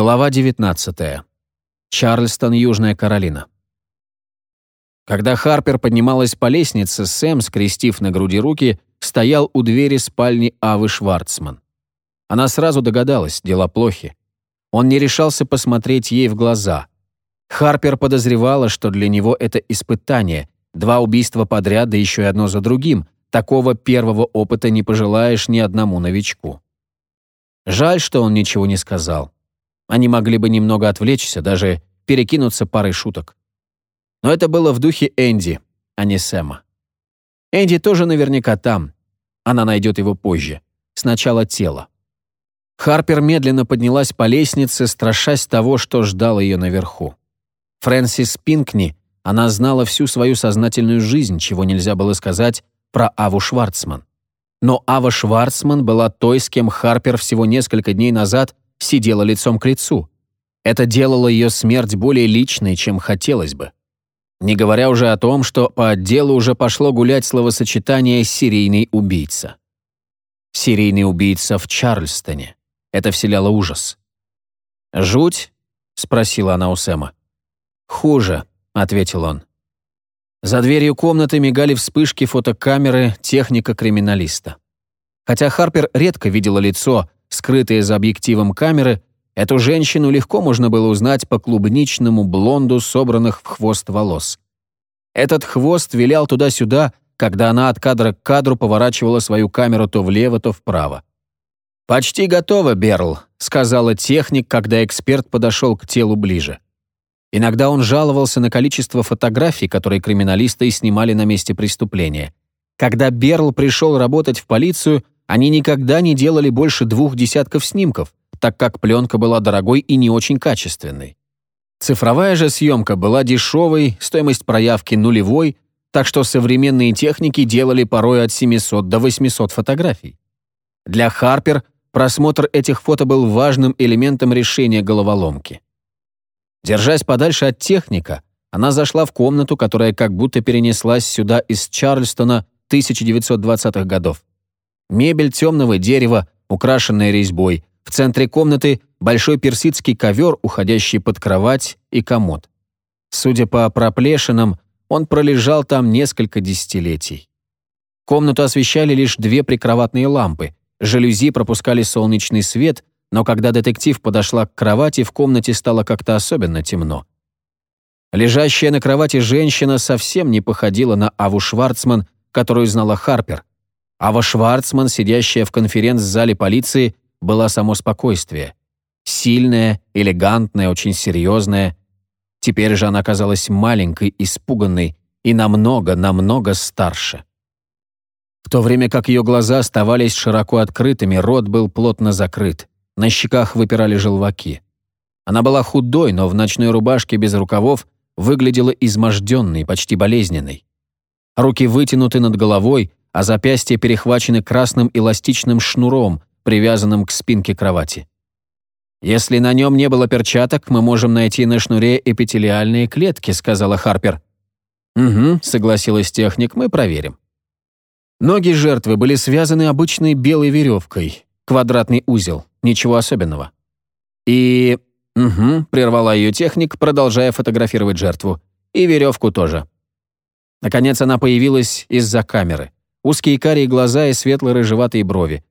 Глава 19. Чарльстон, Южная Каролина. Когда Харпер поднималась по лестнице, Сэм, скрестив на груди руки, стоял у двери спальни Авы Шварцман. Она сразу догадалась, дела плохи. Он не решался посмотреть ей в глаза. Харпер подозревала, что для него это испытание, два убийства подряд, да еще и одно за другим. Такого первого опыта не пожелаешь ни одному новичку. Жаль, что он ничего не сказал. Они могли бы немного отвлечься, даже перекинуться парой шуток. Но это было в духе Энди, а не Сэма. Энди тоже наверняка там. Она найдет его позже. Сначала тело. Харпер медленно поднялась по лестнице, страшась того, что ждал ее наверху. Фрэнсис Пинкни, она знала всю свою сознательную жизнь, чего нельзя было сказать про Аву Шварцман. Но Ава Шварцман была той, с кем Харпер всего несколько дней назад сидела лицом к лицу. Это делало ее смерть более личной, чем хотелось бы. Не говоря уже о том, что по отделу уже пошло гулять словосочетание «серийный убийца». Серийный убийца в Чарльстоне. Это вселяло ужас. «Жуть?» — спросила она у Сэма. «Хуже», — ответил он. За дверью комнаты мигали вспышки фотокамеры техника криминалиста. Хотя Харпер редко видела лицо, скрытое за объективом камеры, эту женщину легко можно было узнать по клубничному блонду собранных в хвост волос. Этот хвост вилял туда-сюда, когда она от кадра к кадру поворачивала свою камеру то влево, то вправо. «Почти готово, Берл», — сказала техник, когда эксперт подошел к телу ближе. Иногда он жаловался на количество фотографий, которые криминалисты снимали на месте преступления. Когда Берл пришел работать в полицию, они никогда не делали больше двух десятков снимков, так как пленка была дорогой и не очень качественной. Цифровая же съемка была дешевой, стоимость проявки нулевой, так что современные техники делали порой от 700 до 800 фотографий. Для Харпер просмотр этих фото был важным элементом решения головоломки. Держась подальше от техника, она зашла в комнату, которая как будто перенеслась сюда из Чарльстона 1920-х годов. Мебель темного дерева, украшенная резьбой. В центре комнаты большой персидский ковер, уходящий под кровать и комод. Судя по проплешинам, он пролежал там несколько десятилетий. Комнату освещали лишь две прикроватные лампы. Жалюзи пропускали солнечный свет, но когда детектив подошла к кровати, в комнате стало как-то особенно темно. Лежащая на кровати женщина совсем не походила на Аву Шварцман, которую знала Харпер. Ава Шварцман, сидящая в конференц-зале полиции, была само спокойствие. Сильная, элегантная, очень серьезная. Теперь же она казалась маленькой, испуганной и намного, намного старше. В то время как ее глаза оставались широко открытыми, рот был плотно закрыт, на щеках выпирали желваки. Она была худой, но в ночной рубашке без рукавов выглядела изможденной, почти болезненной. Руки вытянуты над головой, а запястья перехвачены красным эластичным шнуром, привязанным к спинке кровати. «Если на нем не было перчаток, мы можем найти на шнуре эпителиальные клетки», сказала Харпер. «Угу», согласилась техник, мы проверим. Ноги жертвы были связаны обычной белой веревкой, квадратный узел, ничего особенного. И... Угу, прервала ее техник, продолжая фотографировать жертву. И веревку тоже. Наконец она появилась из-за камеры узкие карие глаза и светло-рыжеватые брови.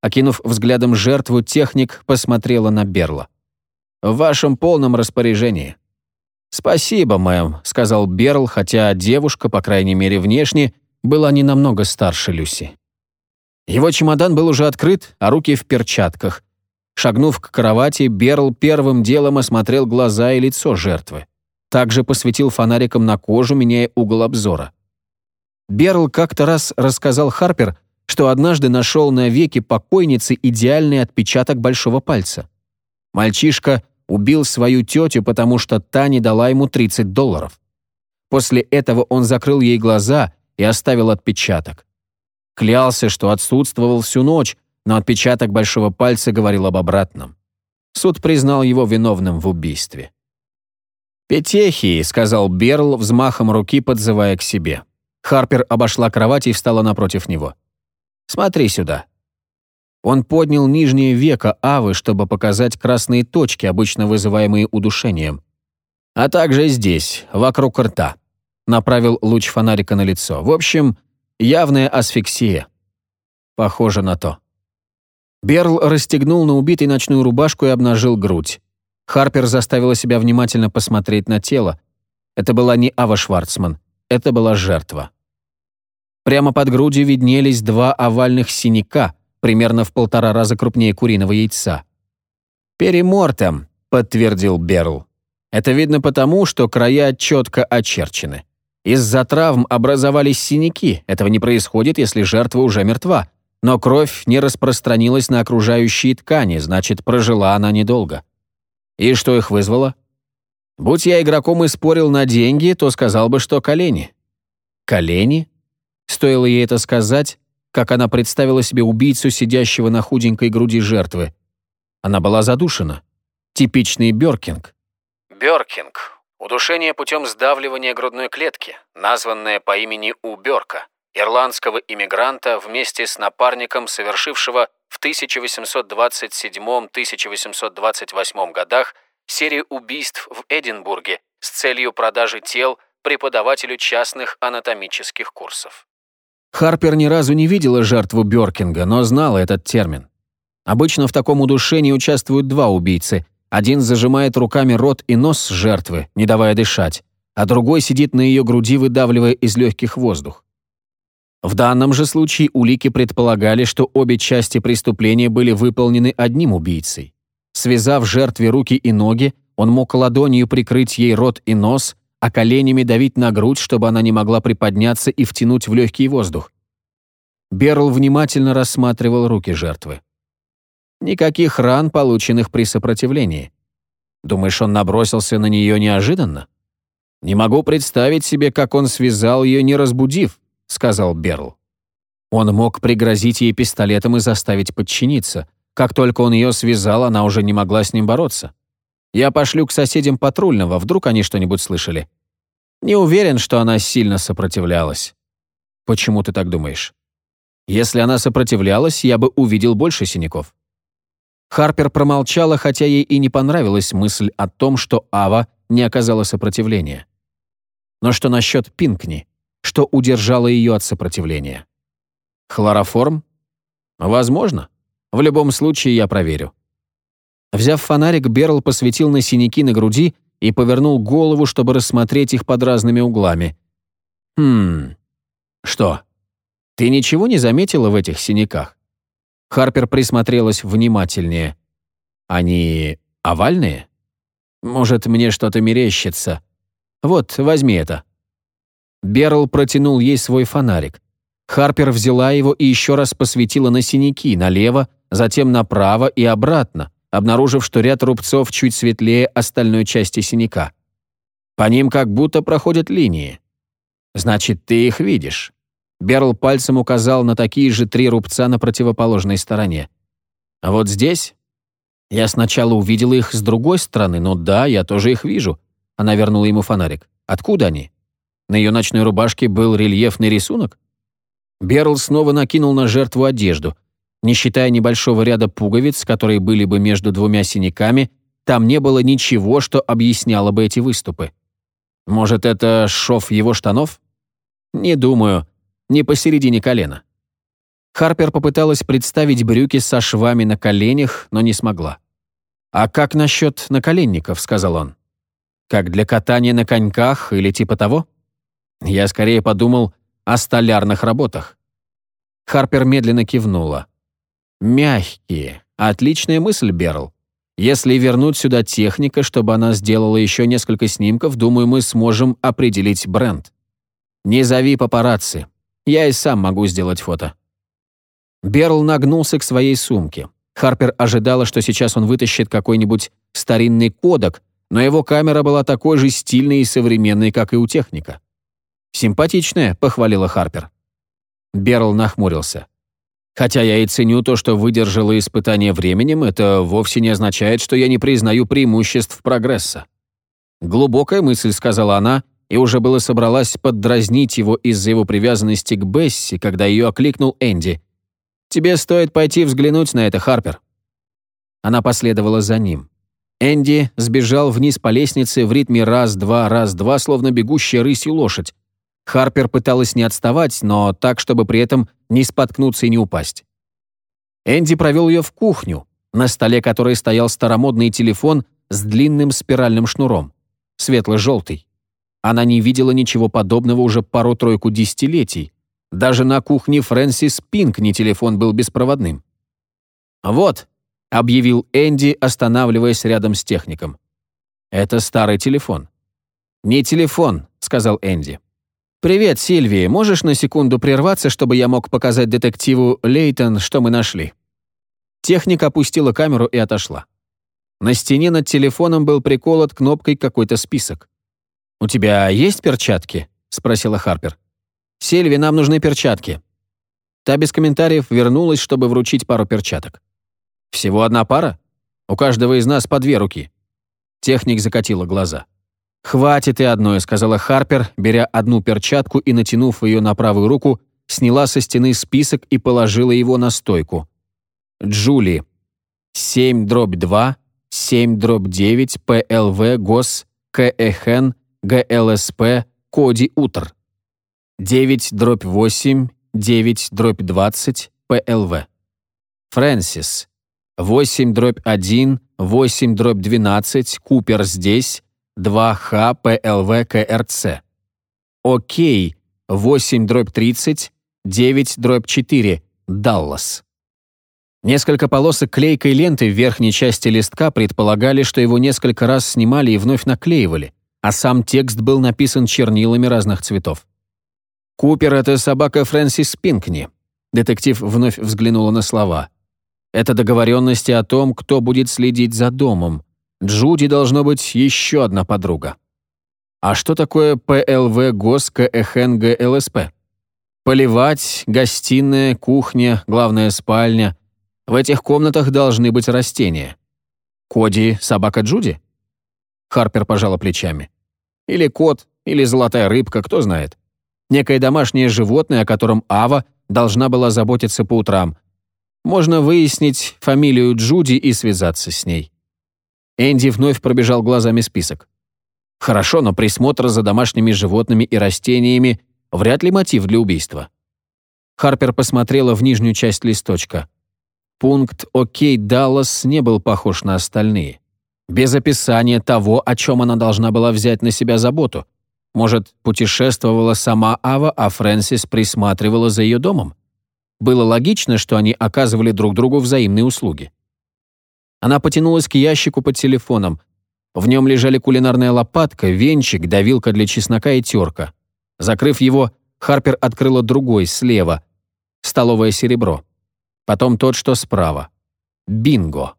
Окинув взглядом жертву, техник посмотрела на Берла. «В вашем полном распоряжении». «Спасибо, мэм», — сказал Берл, хотя девушка, по крайней мере внешне, была не намного старше Люси. Его чемодан был уже открыт, а руки в перчатках. Шагнув к кровати, Берл первым делом осмотрел глаза и лицо жертвы. Также посветил фонариком на кожу, меняя угол обзора. Берл как-то раз рассказал Харпер, что однажды нашел на веке покойницы идеальный отпечаток большого пальца. Мальчишка убил свою тетю, потому что та не дала ему 30 долларов. После этого он закрыл ей глаза и оставил отпечаток. Клялся, что отсутствовал всю ночь, но отпечаток большого пальца говорил об обратном. Суд признал его виновным в убийстве. «Петехи», — сказал Берл, взмахом руки подзывая к себе. Харпер обошла кровать и встала напротив него. «Смотри сюда». Он поднял нижнее веко Авы, чтобы показать красные точки, обычно вызываемые удушением. А также здесь, вокруг рта. Направил луч фонарика на лицо. В общем, явная асфиксия. Похоже на то. Берл расстегнул на убитой ночную рубашку и обнажил грудь. Харпер заставила себя внимательно посмотреть на тело. Это была не Ава Шварцман, это была жертва. Прямо под грудью виднелись два овальных синяка, примерно в полтора раза крупнее куриного яйца. «Перемортом», — подтвердил Берл. «Это видно потому, что края четко очерчены. Из-за травм образовались синяки. Этого не происходит, если жертва уже мертва. Но кровь не распространилась на окружающие ткани, значит, прожила она недолго. И что их вызвало? Будь я игроком и спорил на деньги, то сказал бы, что колени. Колени? Стоило ей это сказать, как она представила себе убийцу, сидящего на худенькой груди жертвы. Она была задушена. Типичный Бёркинг. Бёркинг. Удушение путем сдавливания грудной клетки, названное по имени У Бёрка, ирландского иммигранта вместе с напарником, совершившего в 1827-1828 годах серию убийств в Эдинбурге с целью продажи тел преподавателю частных анатомических курсов. Харпер ни разу не видела жертву Бёркинга, но знала этот термин. Обычно в таком удушении участвуют два убийцы. Один зажимает руками рот и нос жертвы, не давая дышать, а другой сидит на ее груди, выдавливая из легких воздух. В данном же случае улики предполагали, что обе части преступления были выполнены одним убийцей. Связав жертве руки и ноги, он мог ладонью прикрыть ей рот и нос, а коленями давить на грудь, чтобы она не могла приподняться и втянуть в легкий воздух. Берл внимательно рассматривал руки жертвы. Никаких ран, полученных при сопротивлении. Думаешь, он набросился на нее неожиданно? Не могу представить себе, как он связал ее, не разбудив, сказал Берл. Он мог пригрозить ей пистолетом и заставить подчиниться. Как только он ее связал, она уже не могла с ним бороться. Я пошлю к соседям патрульного, вдруг они что-нибудь слышали. Не уверен, что она сильно сопротивлялась. Почему ты так думаешь? Если она сопротивлялась, я бы увидел больше синяков. Харпер промолчала, хотя ей и не понравилась мысль о том, что Ава не оказала сопротивления. Но что насчет Пинкни? Что удержало ее от сопротивления? Хлороформ? Возможно. В любом случае я проверю. Взяв фонарик, Берл посветил на синяки на груди и повернул голову, чтобы рассмотреть их под разными углами. «Хм... Что? Ты ничего не заметила в этих синяках?» Харпер присмотрелась внимательнее. «Они овальные? Может, мне что-то мерещится? Вот, возьми это». Берл протянул ей свой фонарик. Харпер взяла его и еще раз посветила на синяки, налево, затем направо и обратно, обнаружив, что ряд рубцов чуть светлее остальной части синяка. По ним как будто проходят линии. Значит, ты их видишь. Берл пальцем указал на такие же три рубца на противоположной стороне. А вот здесь? Я сначала увидела их с другой стороны, но да, я тоже их вижу. Она вернула ему фонарик. Откуда они? На ее ночной рубашке был рельефный рисунок? Берл снова накинул на жертву одежду — не считая небольшого ряда пуговиц, которые были бы между двумя синяками, там не было ничего, что объясняло бы эти выступы. Может, это шов его штанов? Не думаю. Не посередине колена. Харпер попыталась представить брюки со швами на коленях, но не смогла. «А как насчет наколенников?» — сказал он. «Как для катания на коньках или типа того?» Я скорее подумал о столярных работах. Харпер медленно кивнула. Мягкие. Отличная мысль, Берл. Если вернуть сюда техника, чтобы она сделала еще несколько снимков, думаю, мы сможем определить бренд. Не зови папарацци. Я и сам могу сделать фото. Берл нагнулся к своей сумке. Харпер ожидала, что сейчас он вытащит какой-нибудь старинный кодек, но его камера была такой же стильной и современной, как и у техника. «Симпатичная», — похвалила Харпер. Берл нахмурился. Хотя я и ценю то, что выдержала испытание временем, это вовсе не означает, что я не признаю преимуществ прогресса. Глубокая мысль, сказала она, и уже было собралась поддразнить его из-за его привязанности к Бесси, когда ее окликнул Энди. Тебе стоит пойти взглянуть на это, Харпер». Она последовала за ним. Энди сбежал вниз по лестнице в ритме раз-два, раз-два, словно бегущая рысью лошадь. Харпер пыталась не отставать, но так, чтобы при этом не споткнуться и не упасть. Энди провел ее в кухню, на столе которой стоял старомодный телефон с длинным спиральным шнуром, светло-желтый. Она не видела ничего подобного уже пару-тройку десятилетий. Даже на кухне Фрэнсис Пинк не телефон был беспроводным. «Вот», — объявил Энди, останавливаясь рядом с техником. «Это старый телефон». «Не телефон», — сказал Энди. «Привет, Сильвии. Можешь на секунду прерваться, чтобы я мог показать детективу Лейтон, что мы нашли?» Техник опустила камеру и отошла. На стене над телефоном был приколот кнопкой какой-то список. «У тебя есть перчатки?» — спросила Харпер. «Сильви, нам нужны перчатки». Та без комментариев вернулась, чтобы вручить пару перчаток. «Всего одна пара? У каждого из нас по две руки». Техник закатила глаза. «Хватит и одной», — сказала Харпер, беря одну перчатку и, натянув ее на правую руку, сняла со стены список и положила его на стойку. «Джули. 7 дробь 2, 7 дробь 9, ПЛВ, ГОС, КЭХН, ГЛСП, Коди Утр. 9 дробь 8, 9 дробь 20, ПЛВ. Фрэнсис. 8 дробь 1, 8 дробь 12, Купер здесь, 2Х, ПЛВ, КРЦ. Окей, 8 дробь 30, 9 дробь 4, Даллас. Несколько полосок клейкой ленты в верхней части листка предполагали, что его несколько раз снимали и вновь наклеивали а сам текст был написан чернилами разных цветов. «Купер — это собака Фрэнсис Пинкни», — детектив вновь взглянула на слова. «Это договоренности о том, кто будет следить за домом. Джуди должно быть еще одна подруга». А что такое ПЛВ ГОС КЭХН ЛСП? Поливать, гостиная, кухня, главная спальня. В этих комнатах должны быть растения. Коди — собака Джуди? Харпер пожала плечами. Или кот, или золотая рыбка, кто знает. Некое домашнее животное, о котором Ава должна была заботиться по утрам. Можно выяснить фамилию Джуди и связаться с ней. Энди вновь пробежал глазами список. Хорошо, но присмотр за домашними животными и растениями вряд ли мотив для убийства. Харпер посмотрела в нижнюю часть листочка. Пункт «Окей, Даллас» не был похож на остальные без описания того, о чем она должна была взять на себя заботу. Может, путешествовала сама Ава, а Фрэнсис присматривала за ее домом? Было логично, что они оказывали друг другу взаимные услуги. Она потянулась к ящику под телефоном. В нем лежали кулинарная лопатка, венчик, давилка для чеснока и терка. Закрыв его, Харпер открыла другой, слева. Столовое серебро. Потом тот, что справа. Бинго.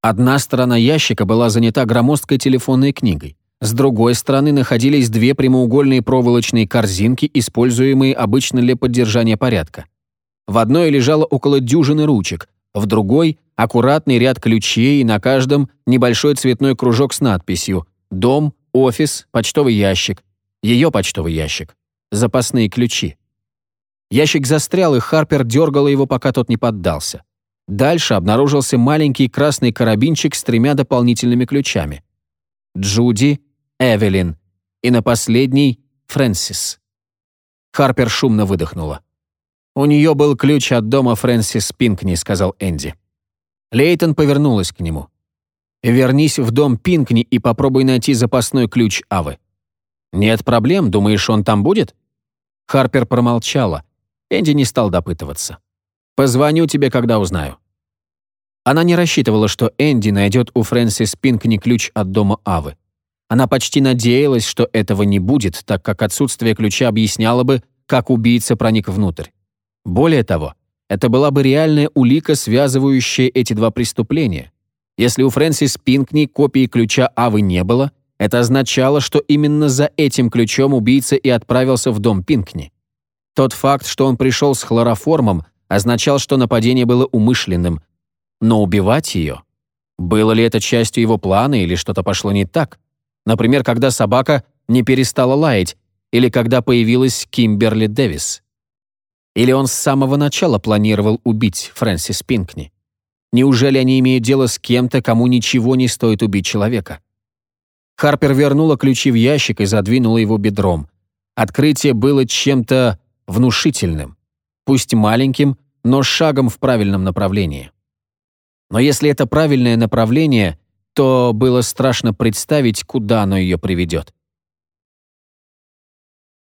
Одна сторона ящика была занята громоздкой телефонной книгой. С другой стороны находились две прямоугольные проволочные корзинки, используемые обычно для поддержания порядка. В одной лежало около дюжины ручек, в другой — аккуратный ряд ключей, и на каждом небольшой цветной кружок с надписью «Дом», «Офис», «Почтовый ящик», ее почтовый ящик, запасные ключи. Ящик застрял, и Харпер дергала его, пока тот не поддался. Дальше обнаружился маленький красный карабинчик с тремя дополнительными ключами. Джуди, Эвелин и на последний — Фрэнсис. Харпер шумно выдохнула. «У нее был ключ от дома Фрэнсис Пинкни», — сказал Энди. Лейтон повернулась к нему. «Вернись в дом Пинкни и попробуй найти запасной ключ Авы». «Нет проблем, думаешь, он там будет?» Харпер промолчала. Энди не стал допытываться. Позвоню тебе, когда узнаю». Она не рассчитывала, что Энди найдет у Фрэнсис Пинкни ключ от дома Авы. Она почти надеялась, что этого не будет, так как отсутствие ключа объясняло бы, как убийца проник внутрь. Более того, это была бы реальная улика, связывающая эти два преступления. Если у Фрэнсис Пинкни копии ключа Авы не было, это означало, что именно за этим ключом убийца и отправился в дом Пинкни. Тот факт, что он пришел с хлороформом, означал, что нападение было умышленным. Но убивать ее? Было ли это частью его плана или что-то пошло не так? Например, когда собака не перестала лаять, или когда появилась Кимберли Дэвис. Или он с самого начала планировал убить Фрэнсис Пинкни? Неужели они имеют дело с кем-то, кому ничего не стоит убить человека? Харпер вернула ключи в ящик и задвинула его бедром. Открытие было чем-то внушительным. Пусть маленьким, но шагом в правильном направлении. Но если это правильное направление, то было страшно представить, куда оно ее приведет.